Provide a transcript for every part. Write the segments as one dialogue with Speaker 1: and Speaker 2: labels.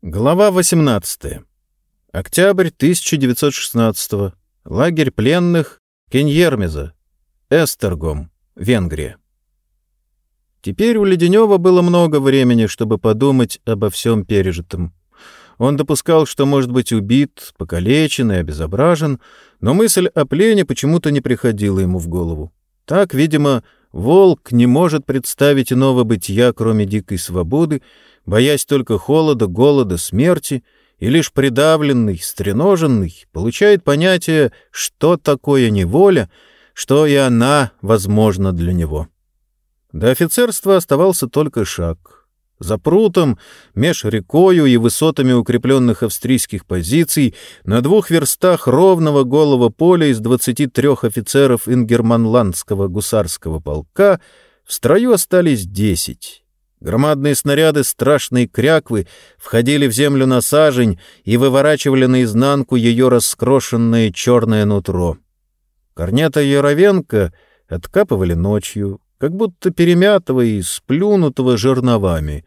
Speaker 1: Глава 18. Октябрь 1916. Лагерь пленных Кеньермеза. Эстергом, Венгрия. Теперь у Леденева было много времени, чтобы подумать обо всем пережитом. Он допускал, что может быть убит, покалечен и обезображен, но мысль о плене почему-то не приходила ему в голову. Так, видимо, волк не может представить иного бытия, кроме дикой свободы, боясь только холода, голода, смерти, и лишь придавленный, стреноженный получает понятие, что такое неволя, что и она возможна для него. До офицерства оставался только шаг. За прутом, меж рекою и высотами укрепленных австрийских позиций, на двух верстах ровного голого поля из 23 офицеров ингерманландского гусарского полка в строю остались десять. Громадные снаряды страшной кряквы входили в землю на сажень и выворачивали наизнанку ее раскрошенное черное нутро. Корнета Яровенко откапывали ночью, как будто перемятого и сплюнутого жерновами,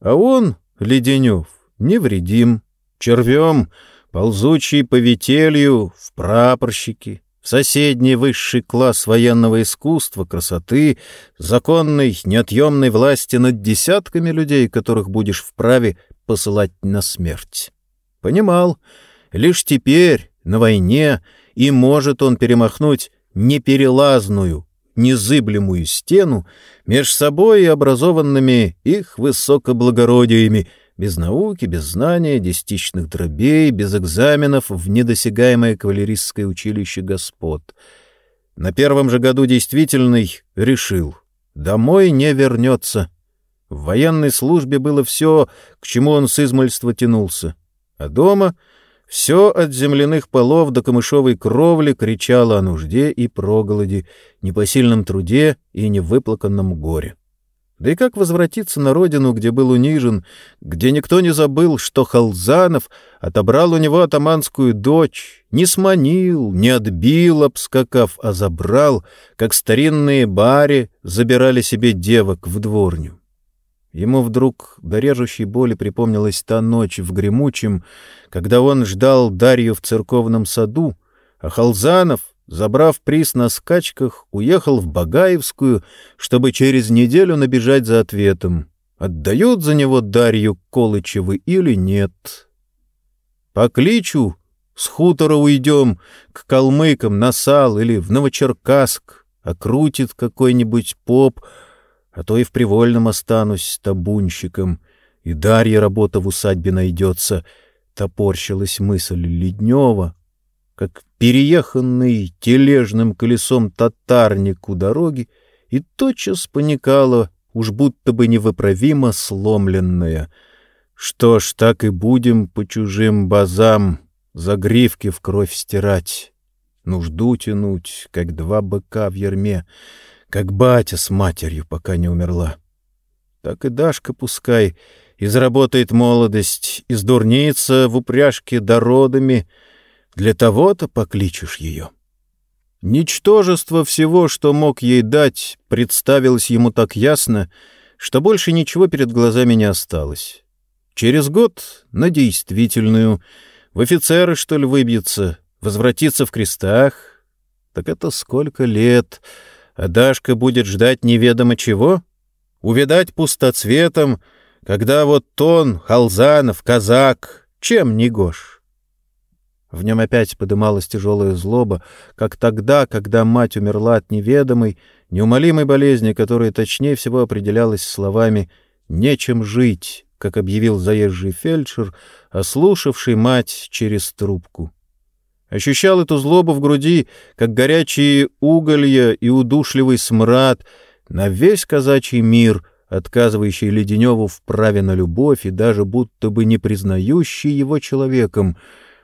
Speaker 1: а он, Леденев, невредим, червем, ползучий по вителью, в прапорщике, в соседний высший класс военного искусства, красоты, законной, неотъемной власти над десятками людей, которых будешь вправе посылать на смерть. Понимал, лишь теперь, на войне, и может он перемахнуть неперелазную, незыблемую стену меж собой и образованными их высокоблагородиями, без науки, без знания, десятичных дробей, без экзаменов в недосягаемое кавалеристское училище господ. На первом же году действительный решил — домой не вернется. В военной службе было все, к чему он с измольства тянулся, а дома — все от земляных полов до камышовой кровли кричало о нужде и проголоде, непосильном труде и невыплаканном горе. Да и как возвратиться на родину, где был унижен, где никто не забыл, что Халзанов отобрал у него атаманскую дочь, не сманил, не отбил, обскакав, а забрал, как старинные бари забирали себе девок в дворню. Ему вдруг до режущей боли припомнилась та ночь в Гремучем, когда он ждал Дарью в церковном саду, а Халзанов, забрав приз на скачках, уехал в Багаевскую, чтобы через неделю набежать за ответом, отдают за него Дарью Колычевы или нет. По кличу с хутора уйдем к калмыкам на Сал или в Новочеркасск, окрутит какой-нибудь поп — а то и в привольном останусь табунщиком, и Дарья работа в усадьбе найдется, — топорщилась мысль Леднева, как перееханный тележным колесом татарник у дороги, и тотчас паникала, уж будто бы невыправимо сломленная. Что ж, так и будем по чужим базам загривки в кровь стирать, нужду тянуть, как два быка в ерме — как батя с матерью, пока не умерла. Так и Дашка пускай изработает молодость, издурнится в упряжке дородами. Для того-то покличешь ее. Ничтожество всего, что мог ей дать, представилось ему так ясно, что больше ничего перед глазами не осталось. Через год на действительную, в офицеры, что ли, выбьется, возвратиться в крестах. Так это сколько лет а Дашка будет ждать неведомо чего? Увидать пустоцветом, когда вот он, Халзанов, казак, чем не гош? В нем опять подымалась тяжелая злоба, как тогда, когда мать умерла от неведомой, неумолимой болезни, которая точнее всего определялась словами «нечем жить», как объявил заезжий фельдшер, ослушавший мать через трубку. Ощущал эту злобу в груди, как горячие уголья и удушливый смрад на весь казачий мир, отказывающий Леденеву в праве на любовь и даже будто бы не признающий его человеком.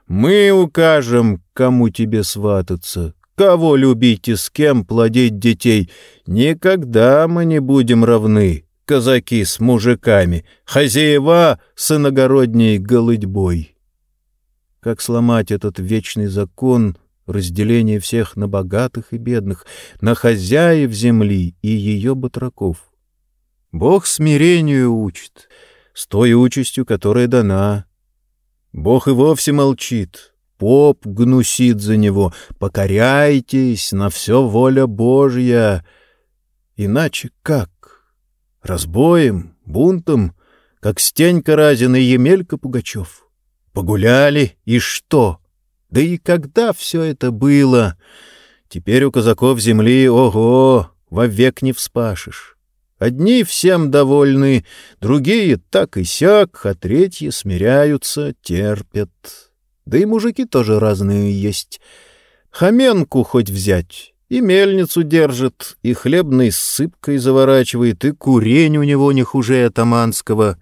Speaker 1: «Мы укажем, кому тебе свататься, кого любить и с кем плодить детей. Никогда мы не будем равны, казаки с мужиками, хозяева с иногородней голыдьбой». Как сломать этот вечный закон разделения всех на богатых и бедных, на хозяев земли и ее батраков? Бог смирению учит, с той участью, которая дана, Бог и вовсе молчит. Поп гнусит за него. Покоряйтесь, на все воля Божья. Иначе как? Разбоем, бунтом, как Стенька Разин и Емелька Пугачев. Погуляли, и что? Да и когда все это было? Теперь у казаков земли, ого, вовек не вспашешь. Одни всем довольны, другие так и сяк, а третьи смиряются, терпят. Да и мужики тоже разные есть. Хоменку хоть взять, и мельницу держит, и хлебной сыпкой заворачивает, и курень у него не хуже атаманского.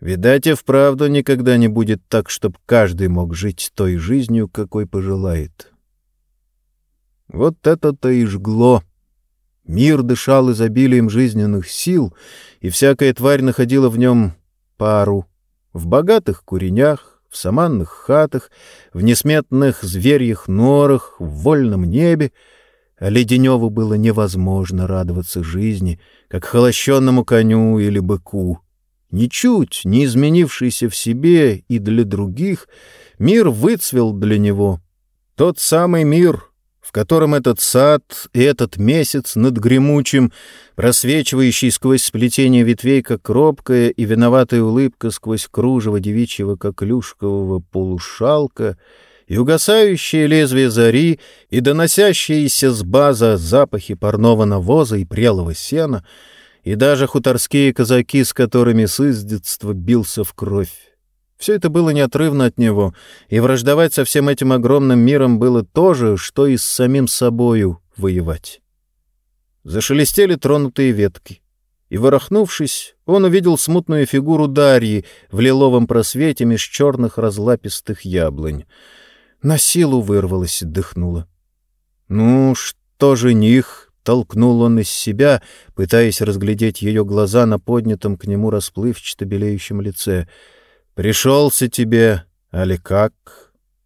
Speaker 1: Видать, и вправду никогда не будет так, чтоб каждый мог жить той жизнью, какой пожелает. Вот это-то и жгло. Мир дышал изобилием жизненных сил, и всякая тварь находила в нем пару. В богатых куренях, в саманных хатах, в несметных зверьих норах, в вольном небе, а Леденеву было невозможно радоваться жизни, как холощенному коню или быку. Ничуть не изменившийся в себе и для других, мир выцвел для него. Тот самый мир, в котором этот сад и этот месяц над гремучим, просвечивающий сквозь сплетение ветвей, как робкая и виноватая улыбка сквозь кружево девичьего коклюшкового полушалка, и угасающее лезвие зари, и доносящиеся с база запахи парного навоза и прелого сена, и даже хуторские казаки, с которыми с издетства бился в кровь. Все это было неотрывно от него, и враждовать со всем этим огромным миром было то же, что и с самим собою воевать. Зашелестели тронутые ветки, и, ворохнувшись, он увидел смутную фигуру Дарьи в лиловом просвете меж черных разлапистых яблонь. На силу вырвалась и дыхнула. «Ну, что жених?» — толкнул он из себя, пытаясь разглядеть ее глаза на поднятом к нему расплывчато белеющем лице — Пришелся тебе, али как?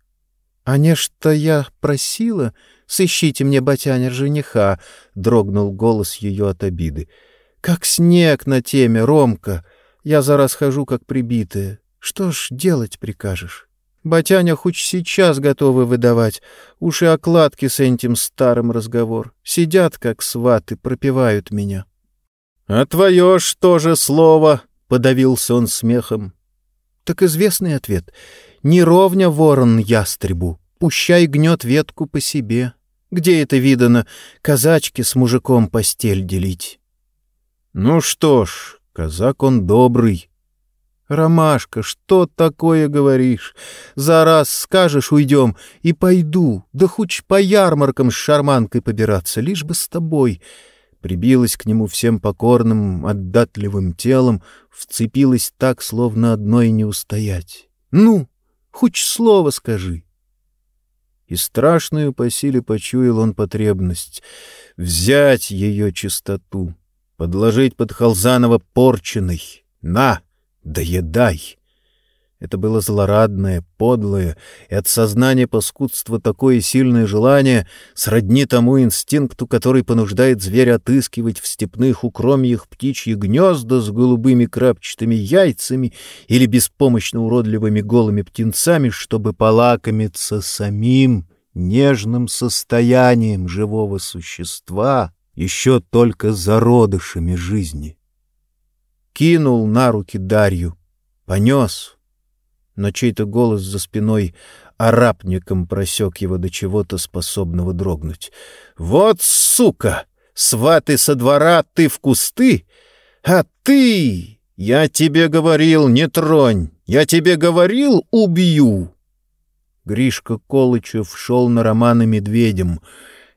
Speaker 1: — А не что я просила, сыщите мне, батяня, жениха, — дрогнул голос ее от обиды. — Как снег на теме, Ромка, я за раз хожу, как прибитая. Что ж делать прикажешь? Батяня хоть сейчас готовы выдавать. Уж и окладки с этим старым разговор. Сидят, как сваты, пропивают меня. — А твое что же слово? — подавился он смехом. Так известный ответ. Не ровня ворон ястребу, пущай гнет ветку по себе. Где это видано, казачки с мужиком постель делить? Ну что ж, казак он добрый. Ромашка, что такое говоришь? За раз скажешь, уйдем, и пойду, да хоть по ярмаркам с шарманкой побираться, лишь бы с тобой прибилась к нему всем покорным, отдатливым телом, вцепилась так, словно одной не устоять. «Ну, хоть слово скажи!» И страшную по силе почуял он потребность — взять ее чистоту, подложить под Халзанова порченый. «На, доедай!» Это было злорадное, подлое и от сознания паскудства такое сильное желание, сродни тому инстинкту, который понуждает зверя отыскивать в степных укромьях птичьи гнезда с голубыми крапчатыми яйцами или беспомощно уродливыми голыми птенцами, чтобы полакомиться самим нежным состоянием живого существа, еще только зародышами жизни. Кинул на руки Дарью, понес — но чей-то голос за спиной арапником просек его до чего-то способного дрогнуть. «Вот сука! Сваты со двора, ты в кусты? А ты! Я тебе говорил, не тронь! Я тебе говорил, убью!» Гришка Колычев шел на Романа Медведем,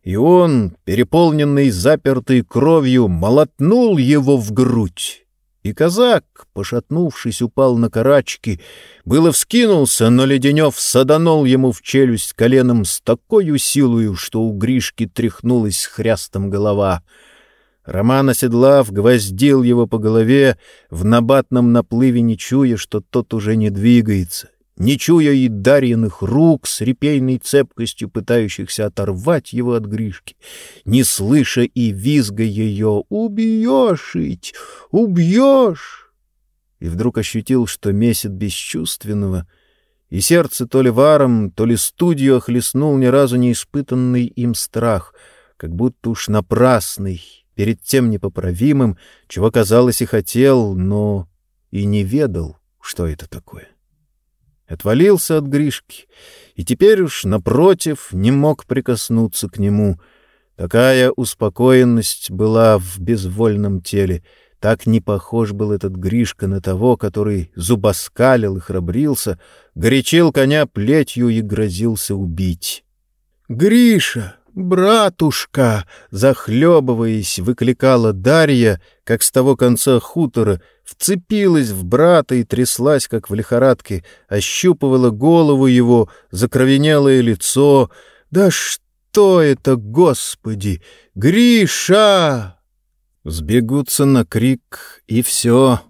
Speaker 1: и он, переполненный запертой кровью, молотнул его в грудь. И казак, пошатнувшись, упал на карачки, было вскинулся, но Леденев саданул ему в челюсть коленом с такой силою, что у Гришки тряхнулась хрястом голова. Роман, оседлав, гвоздил его по голове, в набатном наплыве не чуя, что тот уже не двигается не чуя и Дарьиных рук с репейной цепкостью, пытающихся оторвать его от Гришки, не слыша и визга ее «Убьешь, убьешь!» И вдруг ощутил, что месяц бесчувственного и сердце то ли варом, то ли студию охлестнул ни разу не испытанный им страх, как будто уж напрасный, перед тем непоправимым, чего, казалось, и хотел, но и не ведал, что это такое. Отвалился от Гришки, и теперь уж, напротив, не мог прикоснуться к нему. Такая успокоенность была в безвольном теле — так не похож был этот Гришка на того, который зубоскалил и храбрился, горячил коня плетью и грозился убить. «Гриша! Братушка!» — захлебываясь, выкликала Дарья, как с того конца хутора, вцепилась в брата и тряслась, как в лихорадке, ощупывала голову его, закровенелое лицо. «Да что это, Господи! Гриша!» Сбегутся на крик, и все.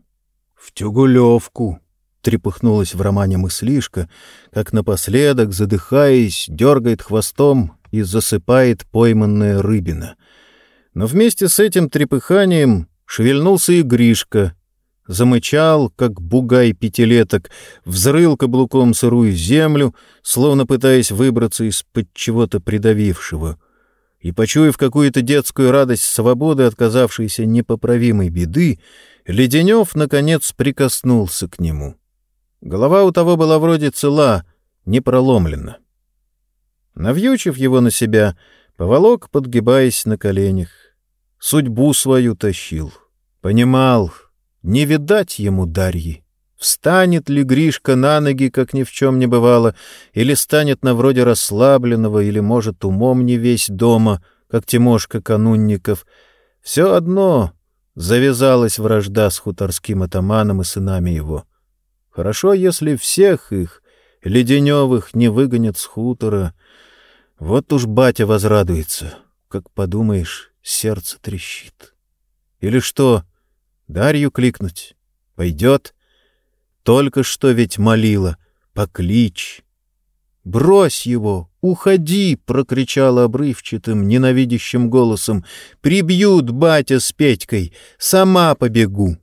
Speaker 1: В тюгулевку. Трепыхнулась в романе мыслишка, как напоследок, задыхаясь, дергает хвостом и засыпает пойманная рыбина. Но вместе с этим трепыханием шевельнулся и Гришка. Замычал, как бугай пятилеток, взрыл каблуком сырую землю, словно пытаясь выбраться из-под чего-то придавившего — и, почуяв какую-то детскую радость свободы, отказавшейся непоправимой беды, Леденев, наконец, прикоснулся к нему. Голова у того была вроде цела, не проломлена. Навьючив его на себя, поволок, подгибаясь на коленях. Судьбу свою тащил. Понимал, не видать ему Дарьи. Встанет ли Гришка на ноги, как ни в чем не бывало, или станет на вроде расслабленного, или, может, умом не весь дома, как Тимошка Канунников. Все одно завязалась вражда с хуторским атаманом и сынами его. Хорошо, если всех их, Леденевых, не выгонят с хутора. Вот уж батя возрадуется, как подумаешь, сердце трещит. Или что, Дарью кликнуть? Пойдет — только что ведь молила. Поклич. «Брось его! Уходи!» — прокричала обрывчатым, ненавидящим голосом. «Прибьют батя с Петькой! Сама побегу!»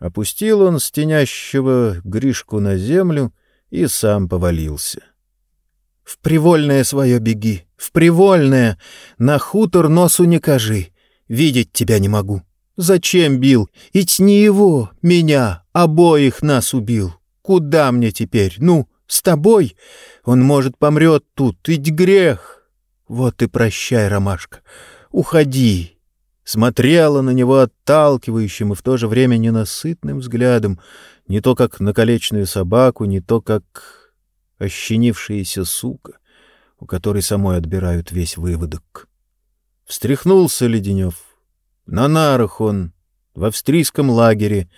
Speaker 1: Опустил он стенящего Гришку на землю и сам повалился. «В привольное свое беги! В привольное! На хутор носу не кажи! Видеть тебя не могу!» Зачем бил? Ведь не его, меня, обоих нас убил. Куда мне теперь? Ну, с тобой? Он, может, помрет тут, ведь грех. Вот и прощай, Ромашка, уходи. Смотрела на него отталкивающим и в то же время ненасытным взглядом, не то как на колечную собаку, не то как ощенившаяся сука, у которой самой отбирают весь выводок. Встряхнулся Леденев, на нарах он, в австрийском лагере,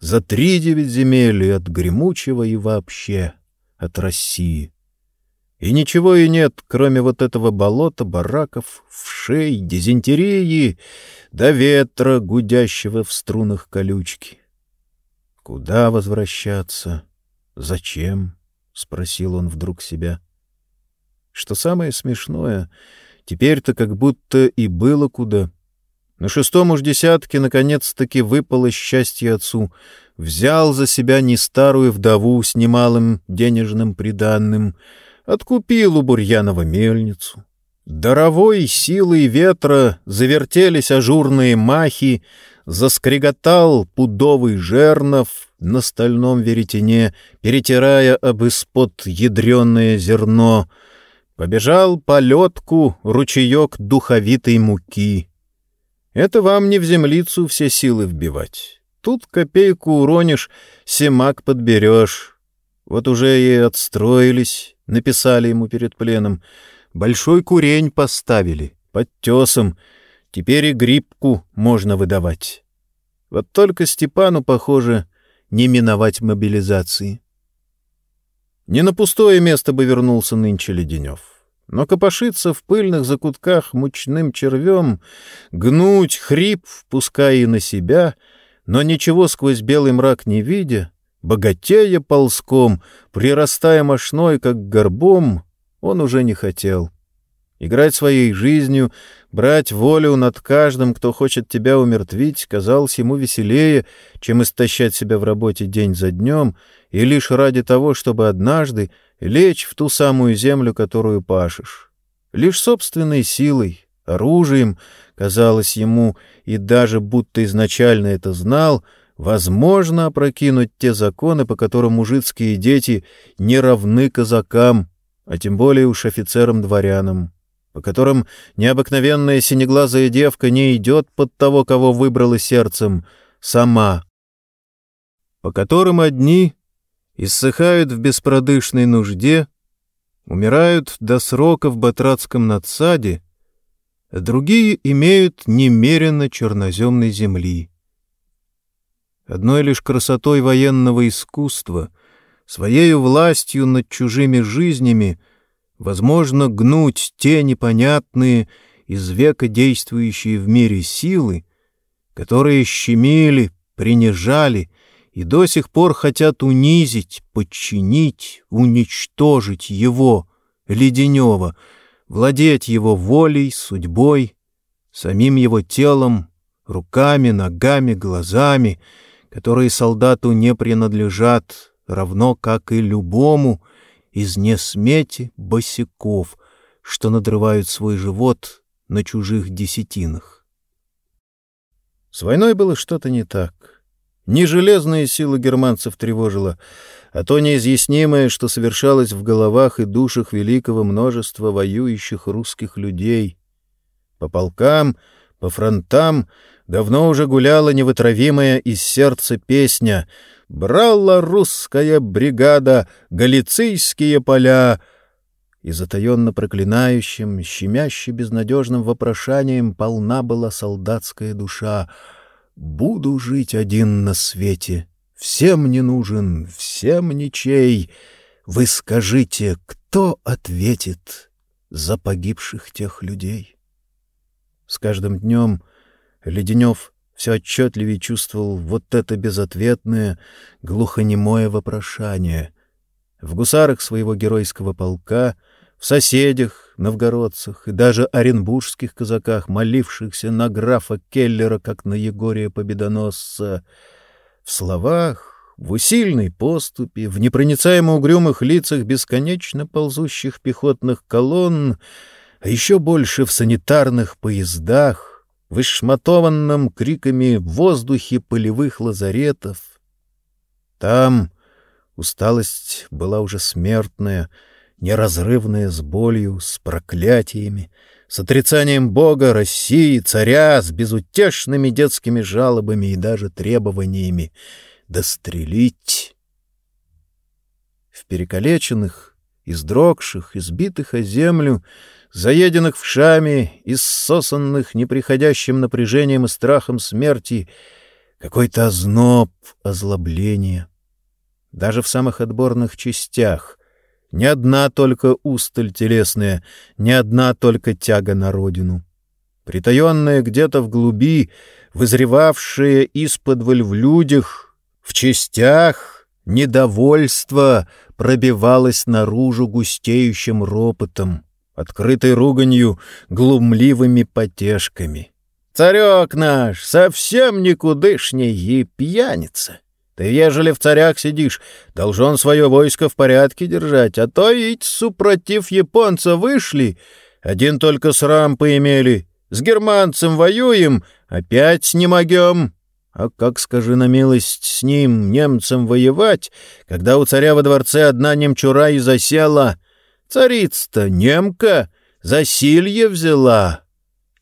Speaker 1: за три девять земель и от гремучего и вообще от России. И ничего и нет, кроме вот этого болота, бараков, вшей, дизентерии, до ветра, гудящего в струнах колючки. Куда возвращаться? Зачем? — спросил он вдруг себя. Что самое смешное, теперь-то как будто и было куда — на шестом уж десятке наконец-таки выпало счастье отцу. Взял за себя не старую вдову с немалым денежным приданным, откупил у Бурьянова мельницу. Даровой силой ветра завертелись ажурные махи, заскреготал пудовый жернов на стальном веретене, перетирая об испод ядреное зерно. Побежал по ледку ручеек духовитой муки. Это вам не в землицу все силы вбивать. Тут копейку уронишь, семак подберешь. Вот уже и отстроились, написали ему перед пленом. Большой курень поставили, под тесом. Теперь и грибку можно выдавать. Вот только Степану, похоже, не миновать мобилизации. Не на пустое место бы вернулся нынче Леденев но копошиться в пыльных закутках мучным червем, гнуть хрип, пускай и на себя, но ничего сквозь белый мрак не видя, богатея ползком, прирастая мошной, как горбом, он уже не хотел. Играть своей жизнью, брать волю над каждым, кто хочет тебя умертвить, казалось ему веселее, чем истощать себя в работе день за днем, и лишь ради того, чтобы однажды лечь в ту самую землю, которую пашешь. Лишь собственной силой, оружием, казалось ему, и даже будто изначально это знал, возможно опрокинуть те законы, по которым мужицкие дети не равны казакам, а тем более уж офицерам-дворянам по которым необыкновенная синеглазая девка не идет под того, кого выбрала сердцем, сама, по которым одни иссыхают в беспродышной нужде, умирают до срока в батратском надсаде, а другие имеют немерено черноземной земли. Одной лишь красотой военного искусства, своею властью над чужими жизнями — возможно гнуть те непонятные, из века действующие в мире силы, которые щемили, принижали и до сих пор хотят унизить, подчинить, уничтожить его, Леденева, владеть его волей, судьбой, самим его телом, руками, ногами, глазами, которые солдату не принадлежат, равно как и любому — из несмети босиков, что надрывают свой живот на чужих десятинах. С войной было что-то не так. Не железные силы германцев тревожило, а то неизъяснимое, что совершалось в головах и душах великого множества воюющих русских людей. По полкам, по фронтам давно уже гуляла невытравимая из сердца песня — брала русская бригада галицийские поля, и затаенно проклинающим, щемяще безнадежным вопрошанием полна была солдатская душа. «Буду жить один на свете, всем не нужен, всем ничей. Вы скажите, кто ответит за погибших тех людей?» С каждым днем Леденев все отчетливее чувствовал вот это безответное, глухонемое вопрошание. В гусарах своего геройского полка, в соседях, новгородцах и даже оренбургских казаках, молившихся на графа Келлера, как на Егория Победоносца, в словах, в усильной поступе, в непроницаемо угрюмых лицах бесконечно ползущих пехотных колонн, а еще больше в санитарных поездах, в ишматованном криками воздухе полевых лазаретов. Там усталость была уже смертная, неразрывная с болью, с проклятиями, с отрицанием Бога, России, царя, с безутешными детскими жалобами и даже требованиями дострелить. В перекалеченных, издрогших, избитых о землю заеденных вшами, иссосанных неприходящим напряжением и страхом смерти, какой-то озноб, озлобление. Даже в самых отборных частях не одна только усталь телесная, не одна только тяга на родину. Притаенная где-то в глуби, вызревавшая исподволь в людях, в частях, недовольство пробивалось наружу густеющим ропотом открытой руганью, глумливыми потешками. «Царек наш совсем никудышний и пьяница. Ты, ежели в царях сидишь, должен свое войско в порядке держать, а то ведь, супротив японца, вышли, один только срам поимели, с германцем воюем, опять не могем». А как, скажи на милость, с ним, немцем, воевать, когда у царя во дворце одна немчура и засела, Царица-то немка, засилье взяла.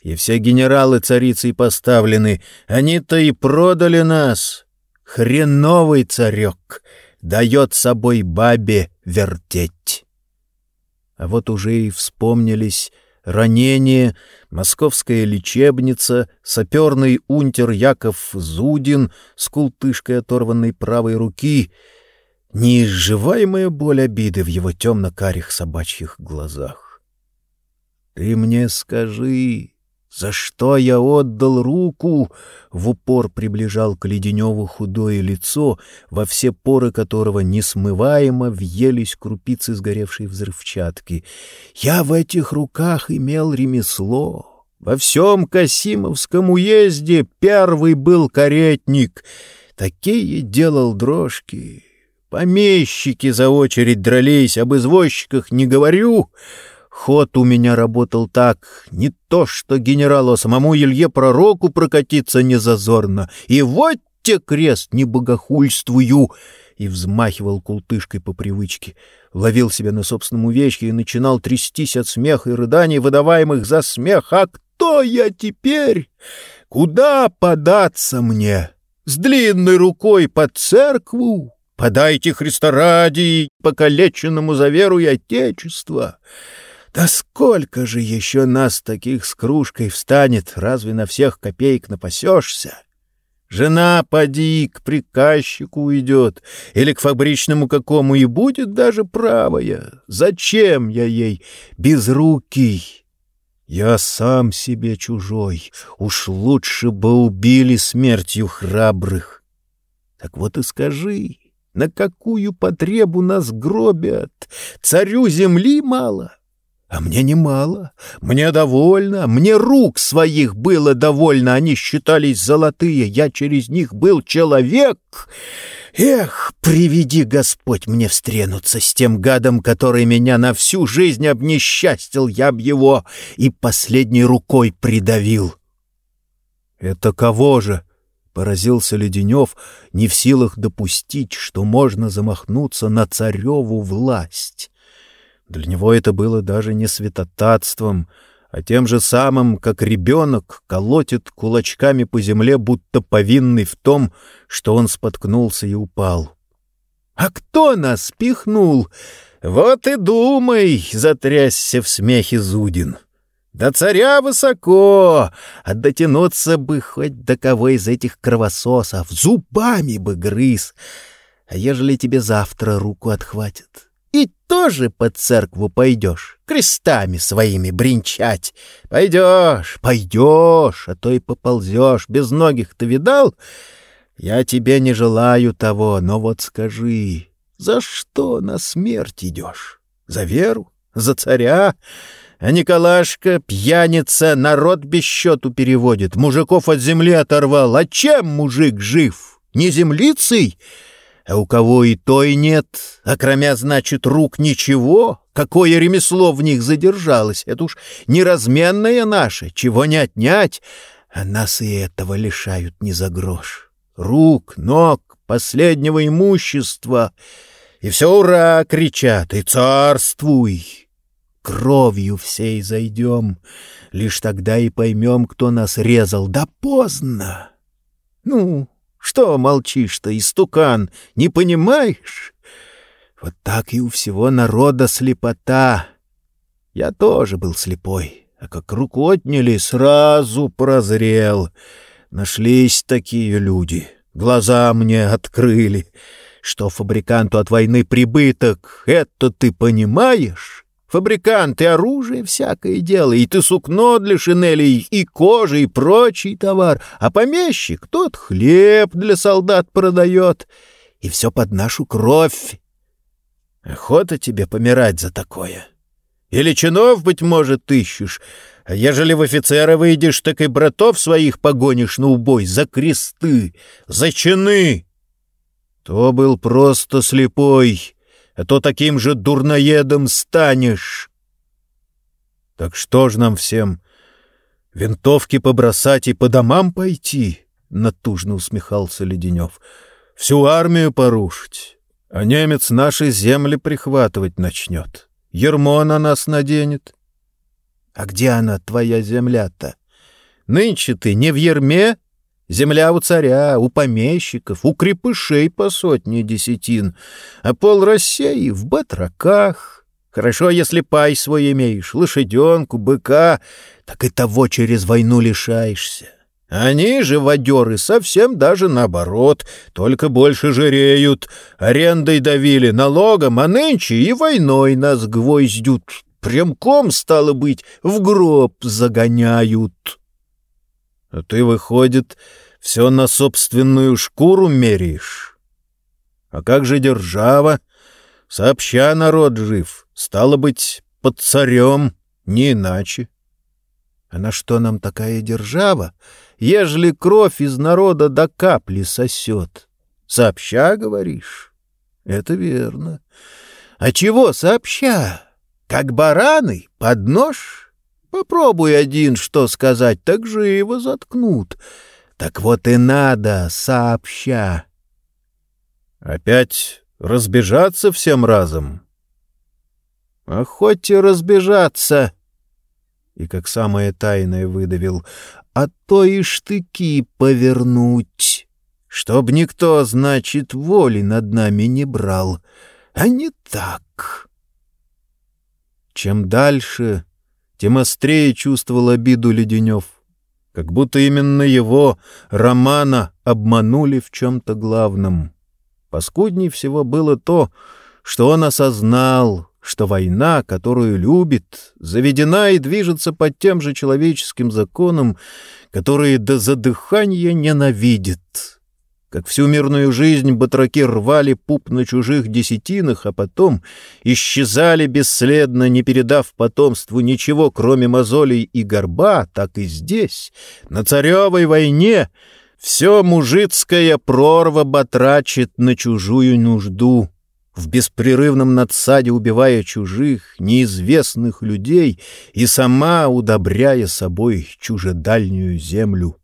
Speaker 1: И все генералы царицей поставлены, они-то и продали нас. Хреновый царек дает собой бабе вертеть. А вот уже и вспомнились ранение, московская лечебница, саперный унтер Яков Зудин с култышкой оторванной правой руки — неизживаемая боль обиды в его темно-карих собачьих глазах. — Ты мне скажи, За что я отдал руку? В упор приближал к Леденеву худое лицо, во все поры которого несмываемо въелись крупицы сгоревшей взрывчатки. Я в этих руках имел ремесло. Во всем Касимовском уезде первый был каретник. Такие делал дрожки. Помещики за очередь дрались, об извозчиках не говорю — Ход у меня работал так, не то что генералу, а самому Илье Пророку прокатиться не зазорно. И вот те крест, не богохульствую!» И взмахивал култышкой по привычке, ловил себя на собственном увечье и начинал трястись от смеха и рыданий, выдаваемых за смех. «А кто я теперь? Куда податься мне? С длинной рукой под церкву? Подайте Христа ради покалеченному за веру и Отечество!» Да сколько же еще нас таких с кружкой встанет, разве на всех копеек напасешься? Жена, поди, к приказчику уйдет, или к фабричному какому, и будет даже правая. Зачем я ей безрукий? Я сам себе чужой, уж лучше бы убили смертью храбрых. Так вот и скажи, на какую потребу нас гробят? Царю земли мало — а мне немало, мне довольно, мне рук своих было довольно, они считались золотые, я через них был человек. Эх, приведи, Господь, мне встренуться с тем гадом, который меня на всю жизнь обнесчастил, я б его и последней рукой придавил. Это кого же? — поразился Леденев, не в силах допустить, что можно замахнуться на цареву власть. Для него это было даже не святотатством, а тем же самым, как ребенок колотит кулачками по земле, будто повинный в том, что он споткнулся и упал. «А кто нас пихнул? Вот и думай!» — затрясся в смехе Зудин. «До царя высоко, а дотянуться бы хоть до кого из этих кровососов, зубами бы грыз, а ежели тебе завтра руку отхватят?» И тоже под церкву пойдешь, крестами своими бренчать. Пойдешь, пойдешь, а то и поползешь. Без ногих ты видал? Я тебе не желаю того, но вот скажи, за что на смерть идешь? За веру? За царя? А Николашка, пьяница, народ без счету переводит, мужиков от земли оторвал. А чем мужик жив? Не землицей? А у кого и той нет, а кроме, значит, рук ничего, какое ремесло в них задержалось, это уж неразменное наше, чего не отнять, а нас и этого лишают не за грош. Рук, ног, последнего имущества, и все «Ура!» кричат, и «Царствуй!» Кровью всей зайдем, лишь тогда и поймем, кто нас резал, да поздно. Ну, что молчишь-то, истукан, не понимаешь? Вот так и у всего народа слепота. Я тоже был слепой, а как руку отняли, сразу прозрел. Нашлись такие люди, глаза мне открыли. Что фабриканту от войны прибыток, это ты понимаешь? Фабриканты оружие всякое дело, и ты сукно для шинелей, и кожа, и прочий товар, а помещик тот хлеб для солдат продает, и все под нашу кровь. Охота тебе помирать за такое. Или чинов, быть может, ищешь, а ежели в офицера выйдешь, так и братов своих погонишь на убой за кресты, за чины. То был просто слепой, а то таким же дурноедом станешь. — Так что ж нам всем, винтовки побросать и по домам пойти? — натужно усмехался Леденев. — Всю армию порушить, а немец наши земли прихватывать начнет. Ермо на нас наденет. — А где она, твоя земля-то? Нынче ты не в ерме, Земля у царя, у помещиков, у крепышей по сотне десятин, а пол России в батраках. Хорошо, если пай свой имеешь, лошаденку, быка, так и того через войну лишаешься. Они же, водеры, совсем даже наоборот, только больше жиреют, арендой давили, налогом, а нынче и войной нас гвоздют, прямком, стало быть, в гроб загоняют». А ты, выходит, все на собственную шкуру меряешь? А как же держава? Сообща народ жив, стало быть, под царем, не иначе. А на что нам такая держава, ежели кровь из народа до капли сосет? Сообща, говоришь? Это верно. А чего сообща? Как бараны, под нож? Попробуй один что сказать, так же его заткнут. Так вот и надо сообща. Опять разбежаться всем разом? А хоть и разбежаться, и как самое тайное выдавил, а то и штыки повернуть, чтоб никто, значит, воли над нами не брал, а не так. Чем дальше, тем острее чувствовал обиду Леденев, как будто именно его, Романа, обманули в чем-то главном. Паскудней всего было то, что он осознал, что война, которую любит, заведена и движется под тем же человеческим законам, которые до задыхания ненавидит. Как всю мирную жизнь батраки рвали пуп на чужих десятинах, а потом исчезали бесследно, не передав потомству ничего, кроме мозолей и горба, так и здесь, на царевой войне, все мужицкая прорва батрачит на чужую нужду — в беспрерывном надсаде убивая чужих, неизвестных людей и сама удобряя собой чужедальнюю землю.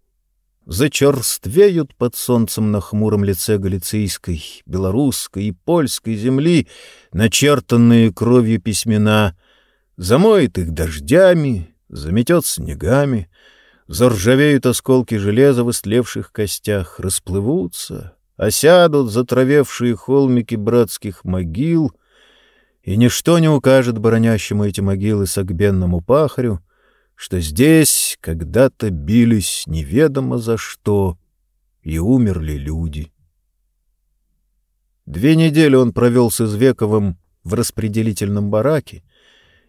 Speaker 1: Зачерствеют под солнцем на хмуром лице галицийской, белорусской и польской земли начертанные кровью письмена, замоет их дождями, заметет снегами, заржавеют осколки железа в истлевших костях, расплывутся — осядут затравевшие холмики братских могил, и ничто не укажет бронящему эти могилы согбенному пахарю, что здесь когда-то бились неведомо за что, и умерли люди. Две недели он провел с Извековым в распределительном бараке,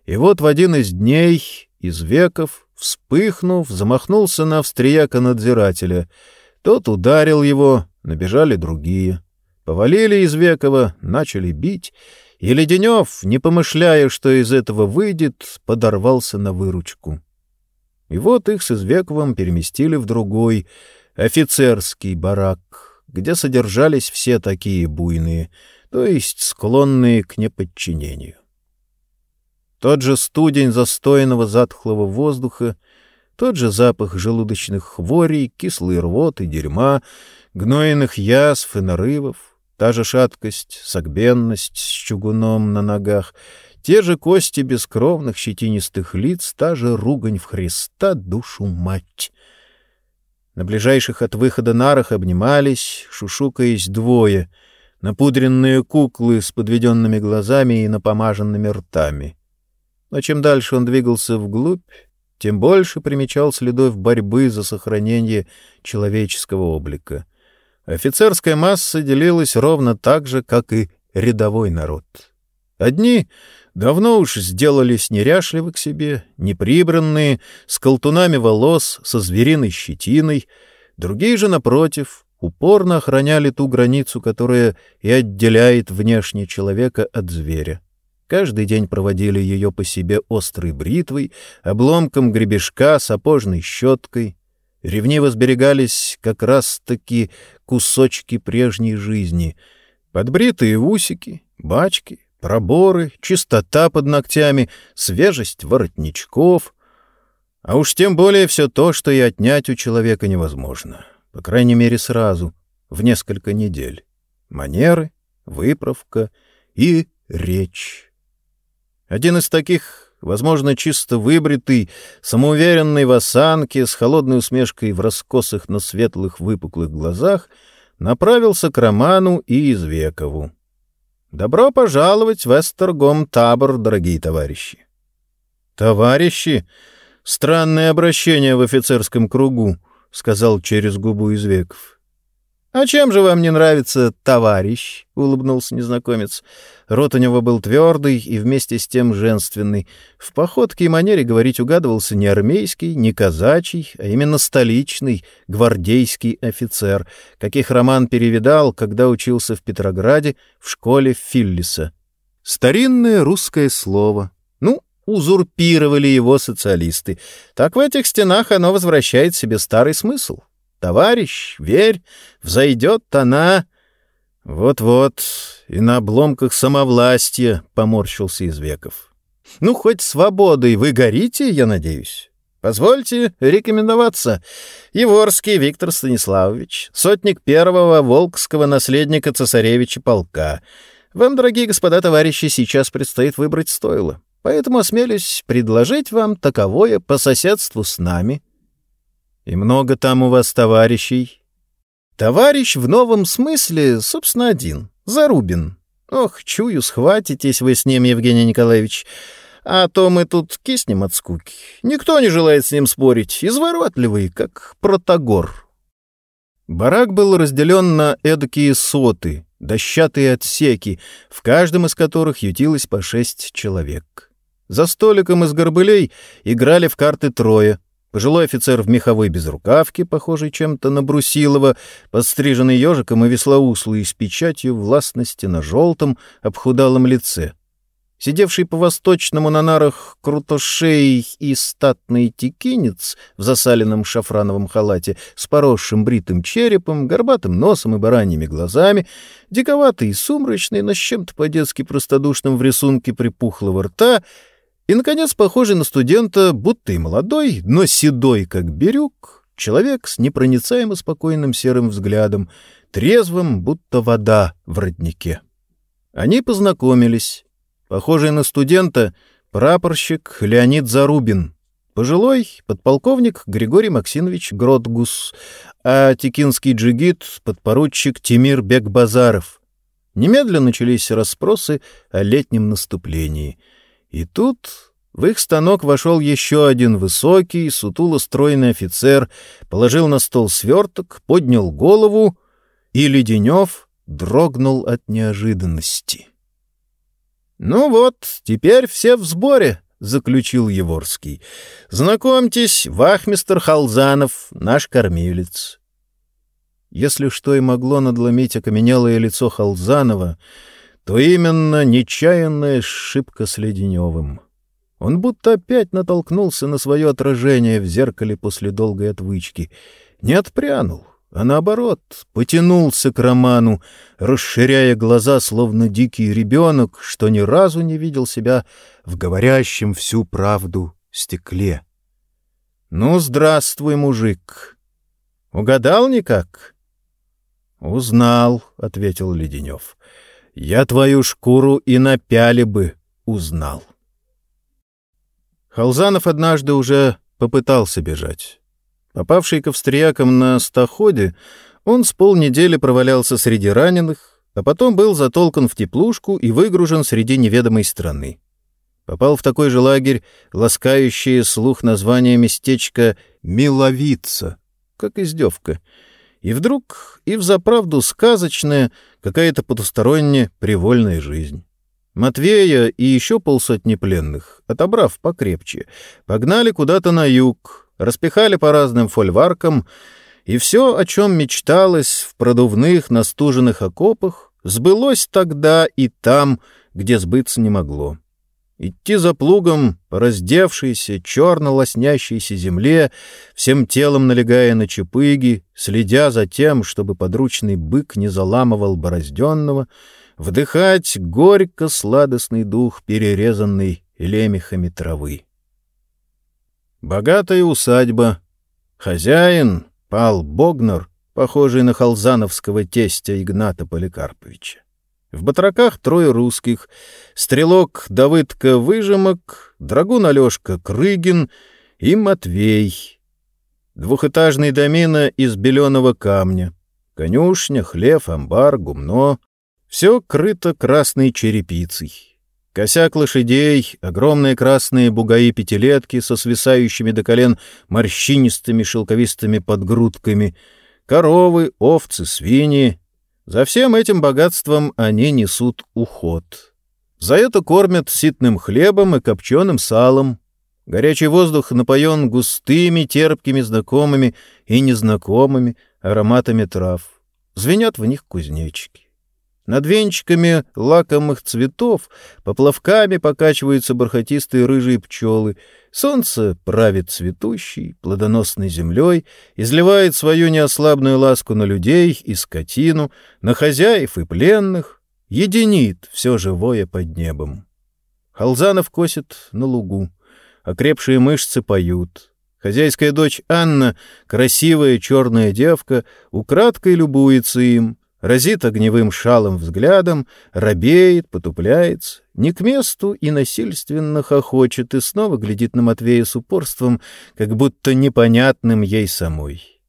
Speaker 1: и вот в один из дней Извеков, вспыхнув, замахнулся на австрияка-надзирателя. Тот ударил его, Набежали другие. Повалили Извекова, начали бить, и Леденев, не помышляя, что из этого выйдет, подорвался на выручку. И вот их с Извековым переместили в другой, офицерский барак, где содержались все такие буйные, то есть склонные к неподчинению. Тот же студень застойного затхлого воздуха, тот же запах желудочных хворей, кислый рвот и дерьма — гнойных язв и нарывов, та же шаткость, согбенность с чугуном на ногах, те же кости бескровных щетинистых лиц, та же ругань в Христа, душу мать. На ближайших от выхода нарах обнимались, шушукаясь двое, напудренные куклы с подведенными глазами и напомаженными ртами. Но чем дальше он двигался вглубь, тем больше примечал следов борьбы за сохранение человеческого облика. Офицерская масса делилась ровно так же, как и рядовой народ. Одни давно уж сделались неряшливы к себе, неприбранные, с колтунами волос, со звериной щетиной, другие же, напротив, упорно охраняли ту границу, которая и отделяет внешне человека от зверя. Каждый день проводили ее по себе острой бритвой, обломком гребешка, сапожной щеткой, ревниво сберегались как раз-таки кусочки прежней жизни, подбритые усики, бачки, проборы, чистота под ногтями, свежесть воротничков, а уж тем более все то, что и отнять у человека невозможно, по крайней мере сразу, в несколько недель. Манеры, выправка и речь. Один из таких возможно, чисто выбритый, самоуверенный в осанке, с холодной усмешкой в раскосых, но светлых выпуклых глазах, направился к Роману и Извекову. «Добро пожаловать в Эстергом табор, дорогие товарищи!» «Товарищи!» Странное обращение в офицерском кругу, — сказал через губу Извеков. «А чем же вам не нравится товарищ?» — улыбнулся незнакомец. Рот у него был твердый и вместе с тем женственный. В походке и манере говорить угадывался не армейский, не казачий, а именно столичный, гвардейский офицер, каких Роман перевидал, когда учился в Петрограде в школе Филлиса. Старинное русское слово. Ну, узурпировали его социалисты. Так в этих стенах оно возвращает себе старый смысл. Товарищ, верь, взойдет она... Вот-вот, и на обломках самовластия поморщился из веков. Ну, хоть свободой вы горите, я надеюсь. Позвольте рекомендоваться. Еворский Виктор Станиславович, сотник первого волкского наследника цесаревича полка. Вам, дорогие господа товарищи, сейчас предстоит выбрать стойло. Поэтому осмелюсь предложить вам таковое по соседству с нами — и много там у вас товарищей? Товарищ в новом смысле, собственно, один. Зарубин. Ох, чую, схватитесь вы с ним, Евгений Николаевич. А то мы тут киснем от скуки. Никто не желает с ним спорить. Изворотливый, как протагор. Барак был разделен на эдакие соты, дощатые отсеки, в каждом из которых ютилось по шесть человек. За столиком из горбылей играли в карты трое — Пожилой офицер в меховой безрукавке, похожий чем-то на Брусилова, подстриженный ежиком и веслоуслый с печатью властности на желтом, обхудалом лице. Сидевший по-восточному на нарах крутошей и статный текинец в засаленном шафрановом халате с поросшим бритым черепом, горбатым носом и бараньими глазами, диковатый и сумрачный, но с чем-то по-детски простодушным в рисунке припухлого рта — и, наконец, похожий на студента, будто и молодой, но седой, как бирюк, человек с непроницаемо спокойным серым взглядом, трезвым, будто вода в роднике. Они познакомились. Похожий на студента, прапорщик Леонид Зарубин, пожилой — подполковник Григорий Максимович Гродгус, а текинский джигит — подпоручик Тимир Бекбазаров. Немедленно начались расспросы о летнем наступлении — и тут в их станок вошел еще один высокий, сутуло-стройный офицер, положил на стол сверток, поднял голову, и Леденев дрогнул от неожиданности. «Ну вот, теперь все в сборе», — заключил Еворский. «Знакомьтесь, вахмистер Халзанов, наш кормилец». Если что и могло надломить окаменелое лицо Халзанова, то именно нечаянная ошибка с Леденевым. Он будто опять натолкнулся на свое отражение в зеркале после долгой отвычки. Не отпрянул, а наоборот, потянулся к роману, расширяя глаза, словно дикий ребенок, что ни разу не видел себя в говорящем всю правду стекле. «Ну, здравствуй, мужик! Угадал никак?» «Узнал», — ответил Леденев я твою шкуру и напяли бы узнал. Халзанов однажды уже попытался бежать. Попавший к австриякам на стоходе, он с полнедели провалялся среди раненых, а потом был затолкан в теплушку и выгружен среди неведомой страны. Попал в такой же лагерь, ласкающее слух название местечка «Миловица», как издевка — и вдруг и взаправду сказочная, какая-то потусторонняя привольная жизнь. Матвея и еще полсотни пленных, отобрав покрепче, погнали куда-то на юг, распихали по разным фольваркам, и все, о чем мечталось в продувных настуженных окопах, сбылось тогда и там, где сбыться не могло. Идти за плугом по раздевшейся, черно лоснящейся земле, всем телом налегая на чепыги, следя за тем, чтобы подручный бык не заламывал борозденного, вдыхать горько-сладостный дух перерезанной лемехами травы. Богатая усадьба. Хозяин — Пал Богнер, похожий на халзановского тестя Игната Поликарповича. В батраках трое русских. Стрелок Давыдка Выжимок, драгун Алешка Крыгин и Матвей. Двухэтажный домина из беленого камня. Конюшня, хлев, амбар, гумно. Все крыто красной черепицей. Косяк лошадей, огромные красные бугаи-пятилетки со свисающими до колен морщинистыми шелковистыми подгрудками — Коровы, овцы, свиньи. За всем этим богатством они несут уход. За это кормят ситным хлебом и копченым салом. Горячий воздух напоен густыми, терпкими, знакомыми и незнакомыми ароматами трав. Звенят в них кузнечики. Над венчиками лакомых цветов поплавками покачиваются бархатистые рыжие пчелы. Солнце правит цветущей, плодоносной землей, изливает свою неослабную ласку на людей и скотину, на хозяев и пленных, единит все живое под небом. Халзанов косит на лугу, окрепшие мышцы поют. Хозяйская дочь Анна, красивая черная девка, украдкой любуется им, разит огневым шалом взглядом, робеет, потупляется, не к месту и насильственно хохочет и снова глядит на Матвея с упорством, как будто непонятным ей самой.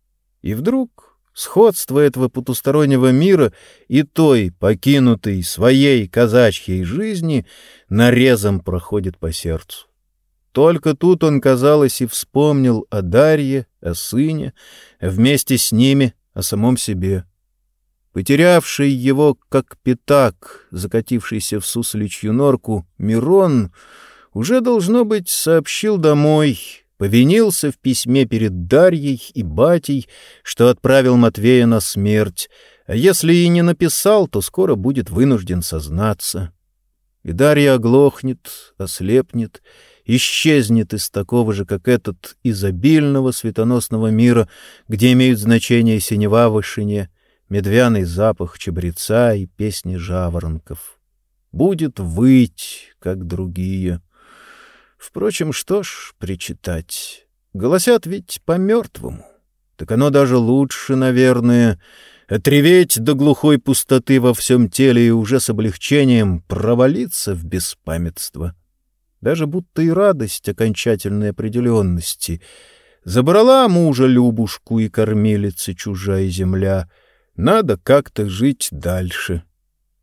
Speaker 1: И вдруг сходство этого потустороннего мира и той, покинутой своей казачьей жизни, нарезом проходит по сердцу. Только тут он, казалось, и вспомнил о Дарье, о сыне, вместе с ними о самом себе — Потерявший его, как пятак, закатившийся в сусличью норку, Мирон уже, должно быть, сообщил домой, повинился в письме перед Дарьей и батей, что отправил Матвея на смерть, а если и не написал, то скоро будет вынужден сознаться. И Дарья оглохнет, ослепнет, исчезнет из такого же, как этот, изобильного светоносного мира, где имеют значение синева в вышине — медвяный запах чабреца и песни жаворонков. Будет выть, как другие. Впрочем, что ж причитать? Голосят ведь по-мертвому. Так оно даже лучше, наверное, отреветь до глухой пустоты во всем теле и уже с облегчением провалиться в беспамятство. Даже будто и радость окончательной определенности. Забрала мужа Любушку и кормилицы чужая земля — надо как-то жить дальше.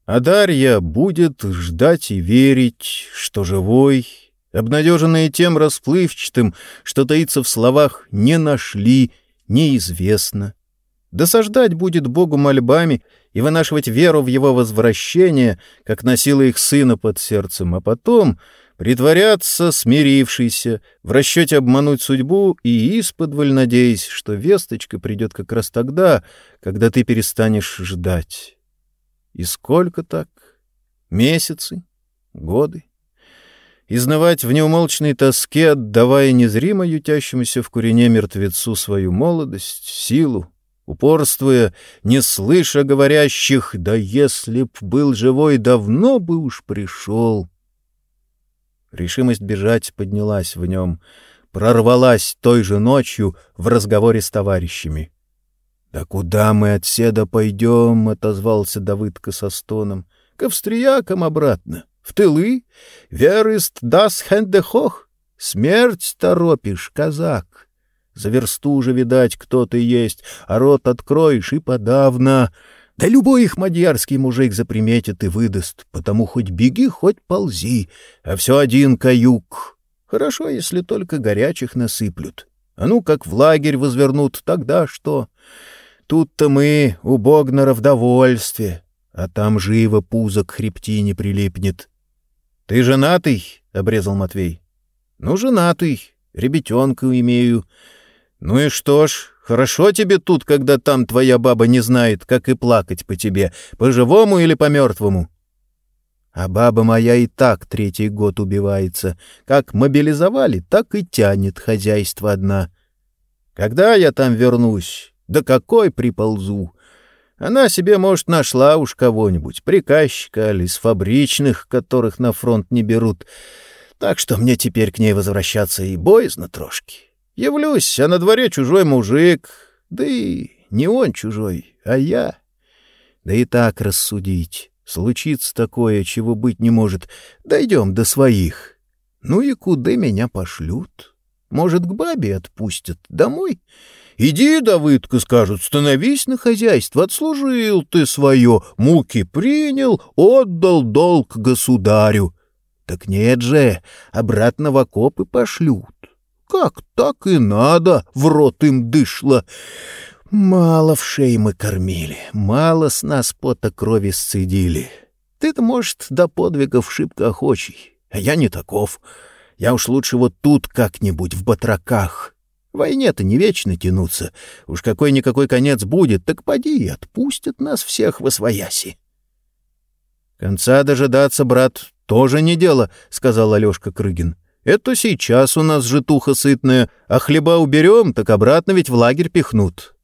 Speaker 1: А Дарья будет ждать и верить, что живой, обнадеженные тем расплывчатым, что таится в словах «не нашли», «неизвестно». Досаждать будет Богу мольбами и вынашивать веру в его возвращение, как носила их сына под сердцем, а потом притворяться смирившийся, в расчете обмануть судьбу и исподволь надеясь, что весточка придет как раз тогда, когда ты перестанешь ждать. И сколько так? Месяцы? Годы? Изнывать в неумолчной тоске, отдавая незримо ютящемуся в курине мертвецу свою молодость, силу, упорствуя, не слыша говорящих «да если б был живой, давно бы уж пришел». Решимость бежать поднялась в нем, прорвалась той же ночью в разговоре с товарищами. — Да куда мы отседа пойдем? — отозвался Давыдка со стоном. — К австриякам обратно. В тылы. Верист дас хендехох. Смерть торопишь, казак. За версту уже, видать, кто ты есть, а рот откроешь и подавно. Да любой их мадьярский мужик заприметит и выдаст, потому хоть беги, хоть ползи, а все один каюк. Хорошо, если только горячих насыплют. А ну, как в лагерь возвернут, тогда что? Тут-то мы у Богнера в довольстве, а там живо пузо к хребтине прилипнет. — Ты женатый? — обрезал Матвей. — Ну, женатый, ребятенка имею. Ну и что ж, Хорошо тебе тут, когда там твоя баба не знает, как и плакать по тебе, по-живому или по-мертвому. А баба моя и так третий год убивается. Как мобилизовали, так и тянет хозяйство одна. Когда я там вернусь? Да какой приползу? Она себе, может, нашла уж кого-нибудь, приказчика или из фабричных, которых на фронт не берут. Так что мне теперь к ней возвращаться и боязно трошки. Явлюсь, а на дворе чужой мужик, да и не он чужой, а я. Да и так рассудить. Случится такое, чего быть не может. Дойдем до своих. Ну и куда меня пошлют? Может, к бабе отпустят домой? Иди, Давыдка, скажут, становись на хозяйство, отслужил ты свое, муки принял, отдал долг государю. Так нет же, обратно в окопы пошлют. Как так и надо, в рот им дышло. Мало в шее мы кормили, мало с нас пота крови сцедили. Ты-то, может, до подвигов шибко охочий, а я не таков. Я уж лучше вот тут как-нибудь в батраках. Войне-то не вечно тянуться. Уж какой-никакой конец будет, так поди и отпустят нас всех во свояси. Конца дожидаться, брат, тоже не дело, — сказал Алешка Крыгин. Это сейчас у нас житуха сытная, а хлеба уберем, так обратно ведь в лагерь пихнут.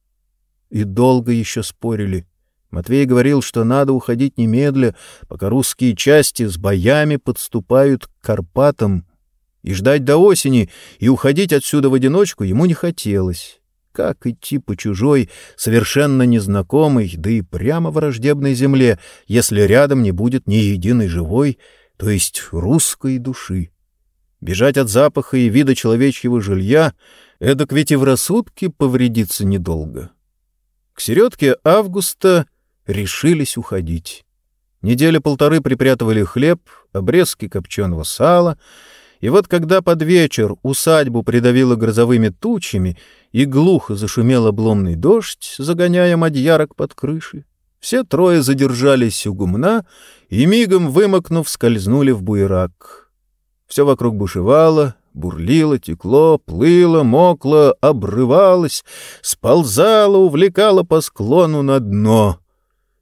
Speaker 1: И долго еще спорили. Матвей говорил, что надо уходить немедля, пока русские части с боями подступают к Карпатам, и ждать до осени, и уходить отсюда в одиночку ему не хотелось. Как идти по чужой, совершенно незнакомой, да и прямо враждебной земле, если рядом не будет ни единой живой, то есть русской души? Бежать от запаха и вида человечьего жилья — эдак ведь и в рассудке повредиться недолго. К середке августа решились уходить. Недели полторы припрятывали хлеб, обрезки копченого сала, и вот когда под вечер усадьбу придавило грозовыми тучами и глухо зашумел обломный дождь, загоняя мадьярок под крыши, все трое задержались у гумна и, мигом вымокнув, скользнули в буерак — все вокруг бушевало, бурлило, текло, плыло, мокло, обрывалось, сползало, увлекало по склону на дно.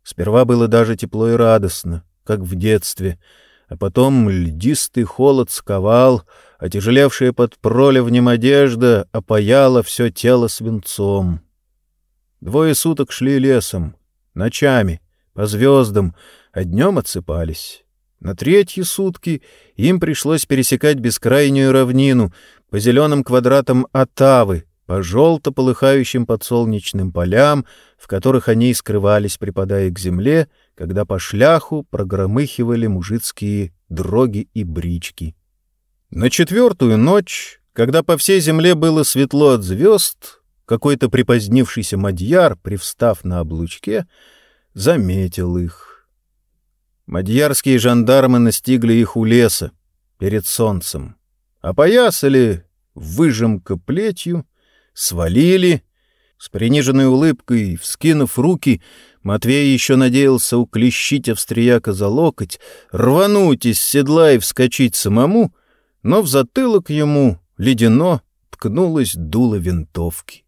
Speaker 1: Сперва было даже тепло и радостно, как в детстве, а потом льдистый холод сковал, отяжелевшая под проливнем одежда опаяла все тело свинцом. Двое суток шли лесом, ночами, по звездам, а днем отсыпались. На третьи сутки им пришлось пересекать бескрайнюю равнину по зеленым квадратам Отавы, по желто полыхающим подсолнечным полям, в которых они и скрывались, припадая к земле, когда по шляху прогромыхивали мужицкие дроги и брички. На четвертую ночь, когда по всей земле было светло от звезд, какой-то припозднившийся мадьяр, привстав на облучке, заметил их. Мадьярские жандармы настигли их у леса, перед солнцем. Опоясали выжимка плетью, свалили. С приниженной улыбкой, вскинув руки, Матвей еще надеялся уклещить австрияка за локоть, рвануть из седла и вскочить самому, но в затылок ему ледяно ткнулось дуло винтовки.